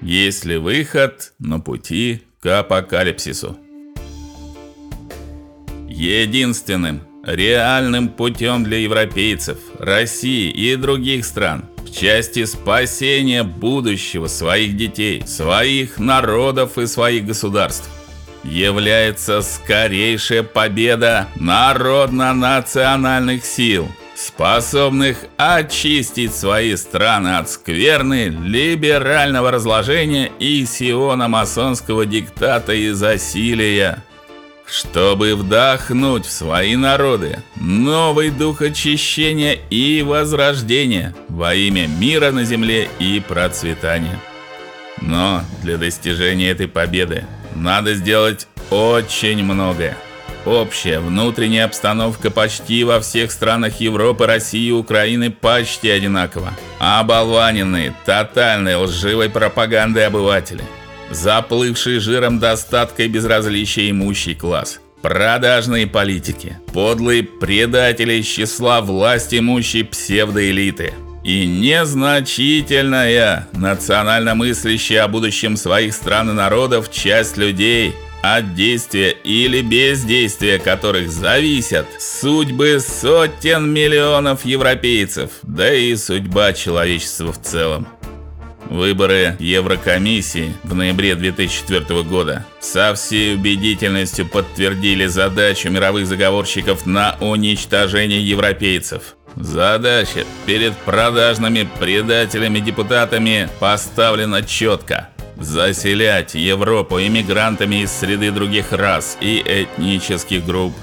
есть ли выход на пути к апокалипсису. Единственным реальным путем для европейцев, России и других стран в части спасения будущего своих детей, своих народов и своих государств является скорейшая победа народно-национальных сил, способных очистить свои страны от скверны либерального разложения и сиона-масонского диктата и засилия чтобы вдохнуть в свои народы новый дух очищения и возрождения во имя мира на земле и процветания. Но для достижения этой победы надо сделать очень многое. Общая внутренняя обстановка почти во всех странах Европы, России и Украины почти одинакова. Оболваненные тотальной лживой пропагандой обыватели – заплывший жиром достатка и безразличия имущий класс, продажные политики, подлые предатели из числа власть имущей псевдоэлиты. И незначительная национально мыслящая о будущем своих стран и народов часть людей, от действия или бездействия которых зависят судьбы сотен миллионов европейцев, да и судьба человечества в целом. Выборы Еврокомиссии в ноябре 2004 года со всей убедительностью подтвердили задачу мировых заговорщиков на уничтожение европейцев. Задача перед продажными предателями-депутатами поставлена четко: заселять Европу иммигрантами из среды других рас и этнических групп.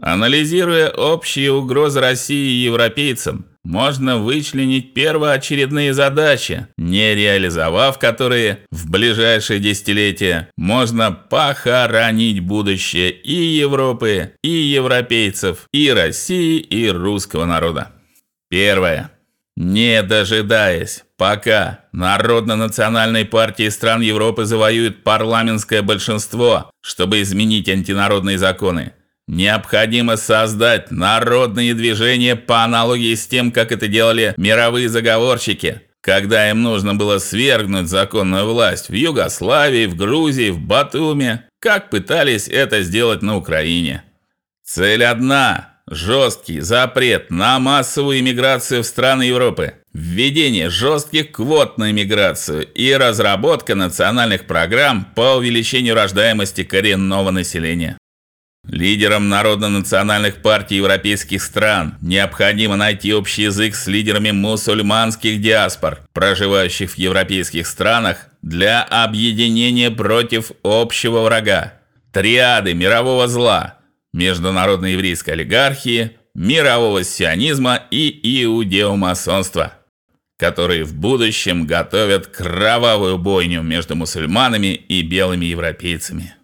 Анализируя общие угрозы России и европейцам, можно вычленить первоочередные задачи, не реализовав которые в ближайшие десятилетия, можно похоронить будущее и Европы, и европейцев, и России, и русского народа. Первое. Не дожидаясь, пока народно-национальные партии стран Европы завоюют парламентское большинство, чтобы изменить антинародные законы, Необходимо создать народные движения по аналогии с тем, как это делали мировые заговорщики, когда им нужно было свергнуть законную власть в Югославии, в Грузии, в Батуми, как пытались это сделать на Украине. Цель одна жесткий запрет на массовую иммиграцию в страны Европы, введение жестких квот на иммиграцию и разработка национальных программ по увеличению рождаемости коренного населения. Лидерам народно-национальных партий европейских стран необходимо найти общий язык с лидерами мусульманских диаспор, проживающих в европейских странах, для объединения против общего врага триады мирового зла: международной еврейской олигархии, мирового сионизма и иудеомасонства, которые в будущем готовят кровавую бойню между мусульманами и белыми европейцами.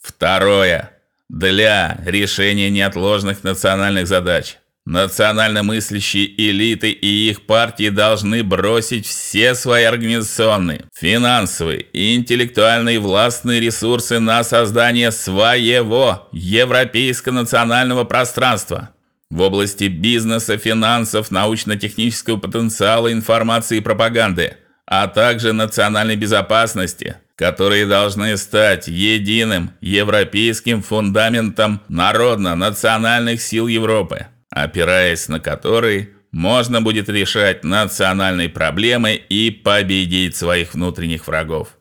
Второе для решения неотложных национальных задач. Национально мыслящие элиты и их партии должны бросить все свои организационные, финансовые и интеллектуальные властные ресурсы на создание своего европейско-национального пространства. В области бизнеса, финансов, научно-технического потенциала, информации и пропаганды, а также национальной безопасности – которые должны стать единым европейским фундаментом народно-национальных сил Европы, опираясь на который можно будет решать национальные проблемы и победить своих внутренних врагов.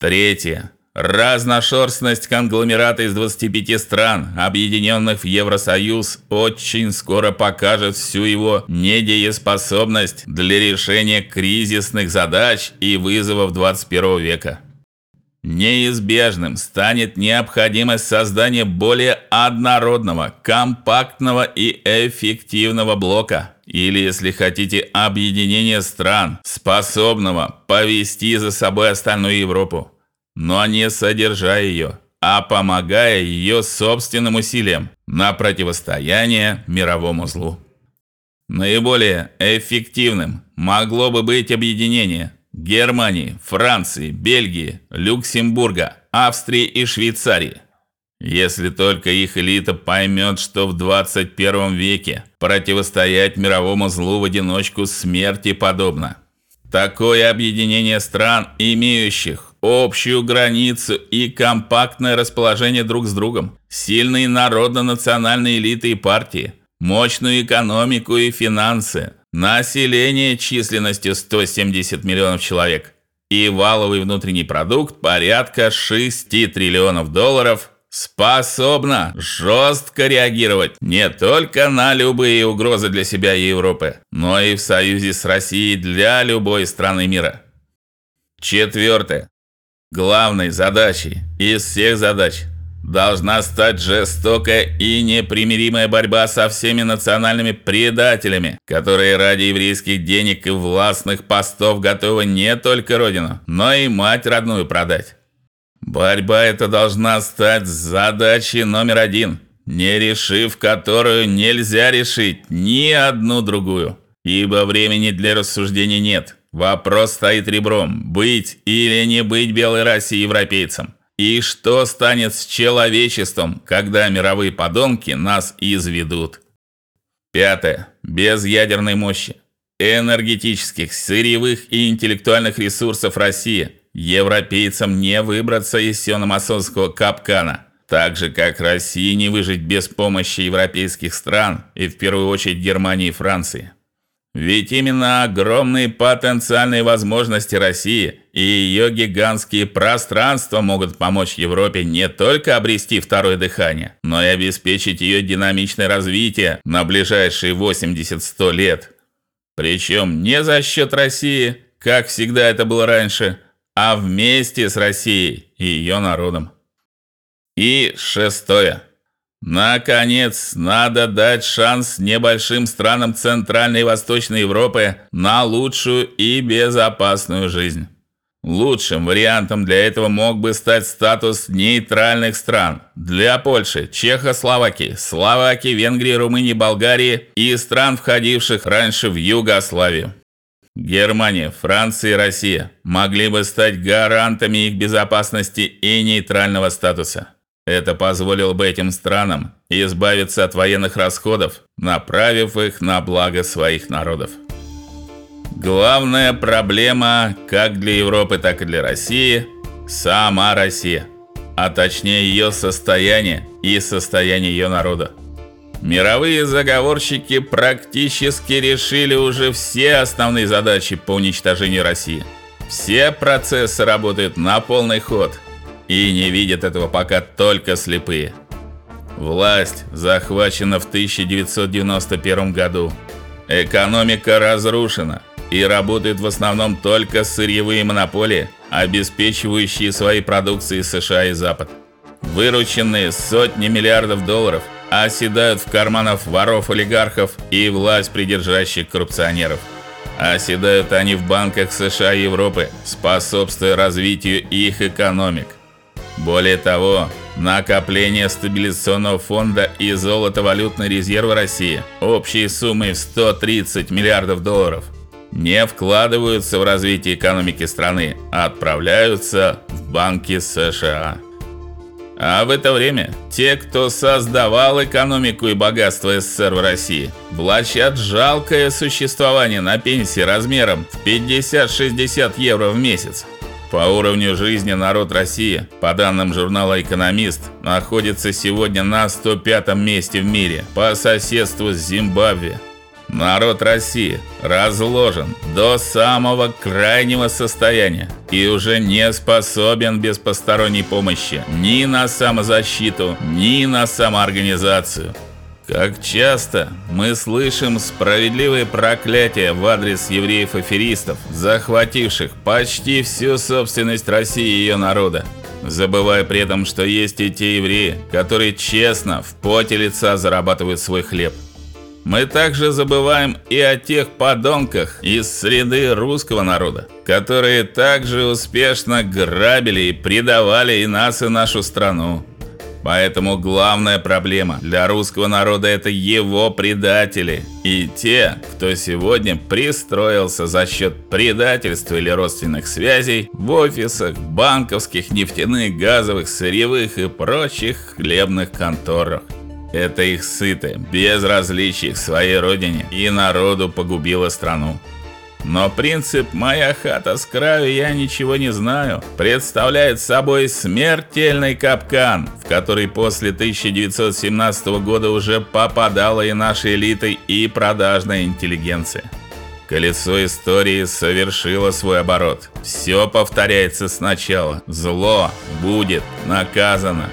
Третье. Разношерстность конгломерата из 25 стран, объединенных в Евросоюз, очень скоро покажет всю его недееспособность для решения кризисных задач и вызовов 21 века. Неизбежным станет необходимость создания более однородного, компактного и эффективного блока, или, если хотите, объединения стран, способного повести за собой остальную Европу, но не содержа ее, а помогая ее собственным усилиям на противостояние мировому злу. Наиболее эффективным могло бы быть объединение Германии, Франции, Бельгии, Люксембурга, Австрии и Швейцарии. Если только их элита поймет, что в 21 веке противостоять мировому злу в одиночку смерти подобно. Такое объединение стран, имеющих общую границу и компактное расположение друг с другом, сильные народно-национальные элиты и партии, мощную экономику и финансы, население численностью 170 миллионов человек и валовый внутренний продукт порядка 6 триллионов долларов способна жестко реагировать не только на любые угрозы для себя и Европы, но и в союзе с Россией для любой страны мира. Четвертое. Главной задачей из всех задач должна стать жестокая и непримиримая борьба со всеми национальными предателями, которые ради еврейских денег и властных постов готовы не только родину, но и мать родную продать. Борьба эта должна стать задачей номер один, не решив которую нельзя решить ни одну другую, ибо времени для рассуждений нет. Вопрос стоит ребром: быть или не быть белой расе европейцам. И что станет с человечеством, когда мировые подонки нас изведут? Пятое. Без ядерной мощи, энергетических, сырьевых и интеллектуальных ресурсов России Европейцам не выбраться из сиономасонского капкана, так же как России не выжить без помощи европейских стран и в первую очередь Германии и Франции. Ведь именно огромные потенциальные возможности России и ее гигантские пространства могут помочь Европе не только обрести второе дыхание, но и обеспечить ее динамичное развитие на ближайшие 80-100 лет. Причем не за счет России, как всегда это было раньше, а вместе с Россией и ее народом. И шестое. Наконец, надо дать шанс небольшим странам Центральной и Восточной Европы на лучшую и безопасную жизнь. Лучшим вариантом для этого мог бы стать статус нейтральных стран для Польши, Чехословакии, Словакии, Венгрии, Румынии, Болгарии и стран, входивших раньше в Югославию. Германия, Франция и Россия могли бы стать гарантами их безопасности и нейтрального статуса. Это позволило бы этим странам избавиться от военных расходов, направив их на благо своих народов. Главная проблема как для Европы, так и для России сама Россия, а точнее ее состояние и состояние ее народа. Мировые заговорщики практически решили уже все основные задачи по уничтожению России. Все процессы работают на полный ход, и не видят этого пока только слепые. Власть захвачена в 1991 году. Экономика разрушена, и работают в основном только сырьевые монополии, обеспечивающие свои продукции США и Запад. Вырученные сотни миллиардов долларов – оседают в карманах воров-олигархов и власть придержащих коррупционеров. Оседают они в банках США и Европы, способствуя развитию их экономик. Более того, накопление стабилизационного фонда и золотовалютной резервы России общей суммой в 130 миллиардов долларов не вкладываются в развитие экономики страны, а отправляются в банки США. А в это время те, кто создавал экономику и богатство СССР в России, влачат жалкое существование на пенсии размером в 50-60 евро в месяц. По уровню жизни народ России, по данным журнала Экономист, находится сегодня на 105-м месте в мире по соседству с Зимбабве. Народ России разложен до самого крайнего состояния и уже не способен без посторонней помощи ни на самозащиту, ни на самоорганизацию. Как часто мы слышим справедливые проклятия в адрес евреев-аферистов, захвативших почти всю собственность России и ее народа, забывая при этом, что есть и те евреи, которые честно в поте лица зарабатывают свой хлеб. Мы также забываем и о тех подонках из среды русского народа, которые также успешно грабили и предавали и нас, и нашу страну. Поэтому главная проблема для русского народа это его предатели и те, кто сегодня пристроился за счет предательства или родственных связей в офисах, банковских, нефтяных, газовых, сырьевых и прочих хлебных конторах. Это их сытое, безразличие к своей родине и народу погубило страну. Но принцип «моя хата с краю, я ничего не знаю» представляет собой смертельный капкан, в который после 1917 года уже попадала и наша элита, и продажная интеллигенция. Колесо истории совершило свой оборот. Все повторяется сначала. Зло будет наказано.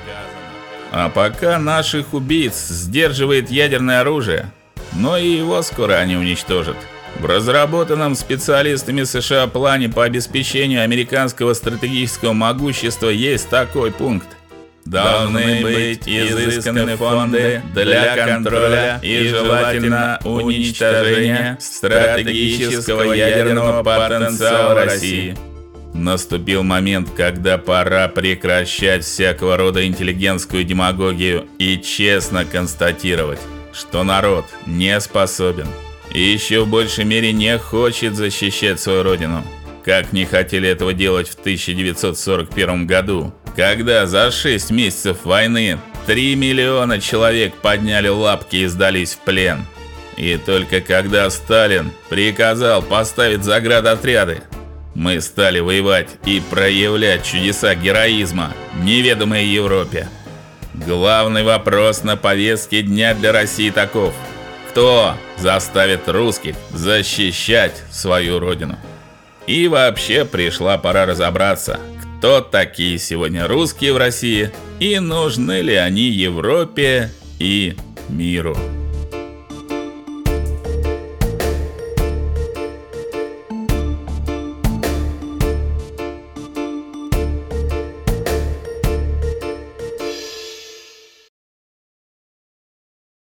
А пока наших убийц сдерживает ядерное оружие, но и его скоро они уничтожат. В разработанном специалистами США плане по обеспечению американского стратегического могущества есть такой пункт. Должны быть изысканы фонды для контроля и желательно уничтожения стратегического ядерного потенциала России. Наступил момент, когда пора прекращать всякого рода интеллигентскую демагогию и честно констатировать, что народ не способен и еще в большей мере не хочет защищать свою родину, как не хотели этого делать в 1941 году, когда за 6 месяцев войны 3 миллиона человек подняли лапки и сдались в плен. И только когда Сталин приказал поставить заградотряды, мы стали воевать и проявлять чудеса героизма, неведомые Европе. Главный вопрос на повестке дня для России таков: кто заставит русских защищать свою родину? И вообще пришла пора разобраться, кто такие сегодня русские в России и нужны ли они Европе и миру.